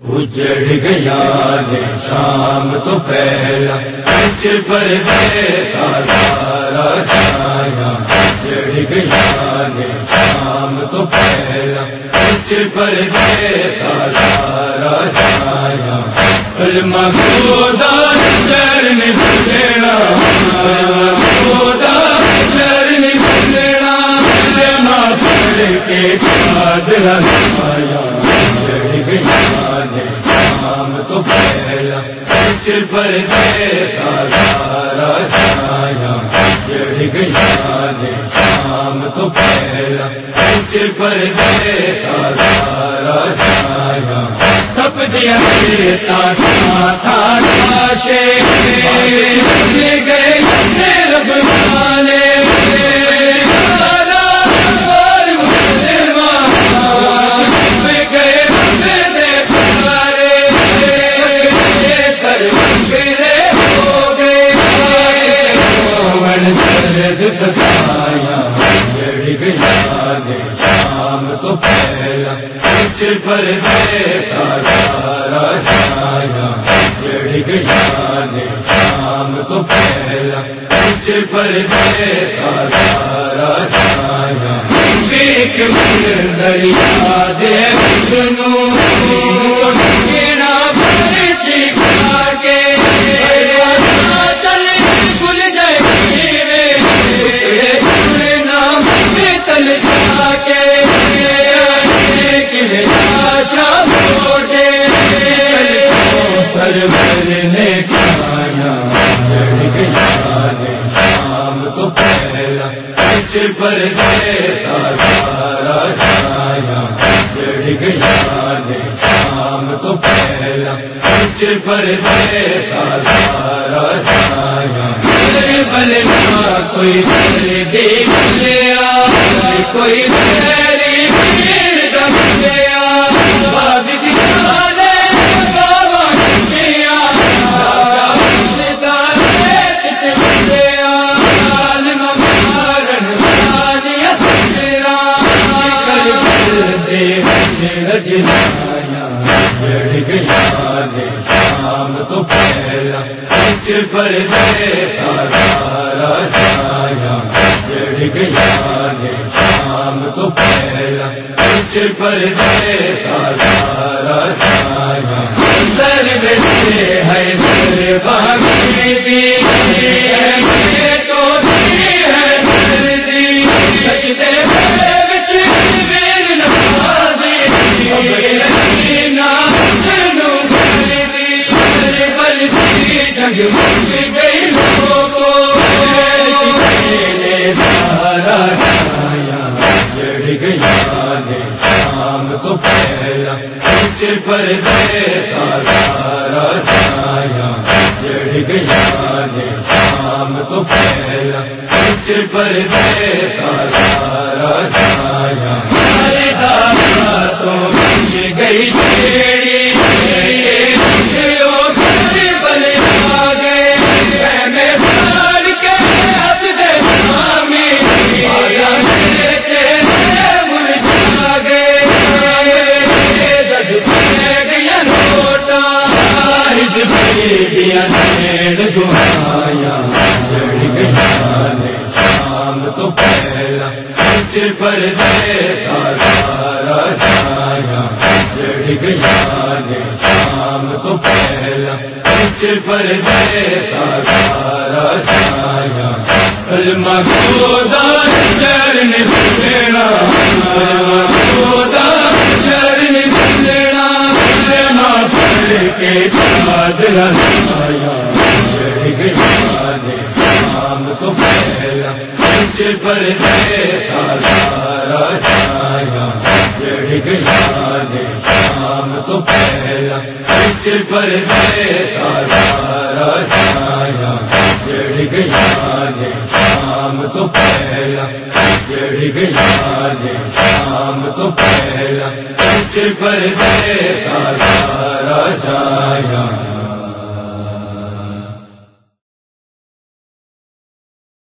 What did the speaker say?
اجڑ گیا نے شام تو پہلا۔ کچھ پر سارا چھایا۔ اجڑ گیا نے شام تو پہلا۔ کچھ پر سارا چھایا۔ خدا چرن لینا کے چاد لگایا۔ تو پہلا کچھ پر سارا چھایا چڑھ گیا نے شام تو پہلا کچھ پر سارا چھایا تپ دیا تاشا تھا، تاشے گئے ستایا جڑ گیا شام تو پہلا کچھ پر سارا چھایا جڑ گیا شام تو پہلا کچھ پر سارا چھایا ایک دریا دے سنو پر سارا چھایا چڑھ گیا نے شام تو پہلا۔ کچھ پر سارا چھایا بلنا کوئی دیکھ لیا کوئی رجنایا چڑھ گیا رے شام تو پہلا کچھ پر سارا چھایا چڑھ گیا رے شام تو پہلا کچھ پر سارا پر سارا چھایا چڑھ گیا نے شام تو پہلا کچھ پر سارا چھایا تو گئی شام تو پہلا کچھ پر سارا چھایا چڑھ گیا شام تو پہلا کچھ پر سارا چھایا کلمہ خدا چرن لینا کے شام تو پہلا پر سارا چھایا چڑھ گیا نے شام تو پہلا کچھ پر سارا چھایا چڑھ گیا نے شام تو پہلا چڑھ گیا نے پر دے سارا جایا